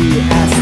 we ask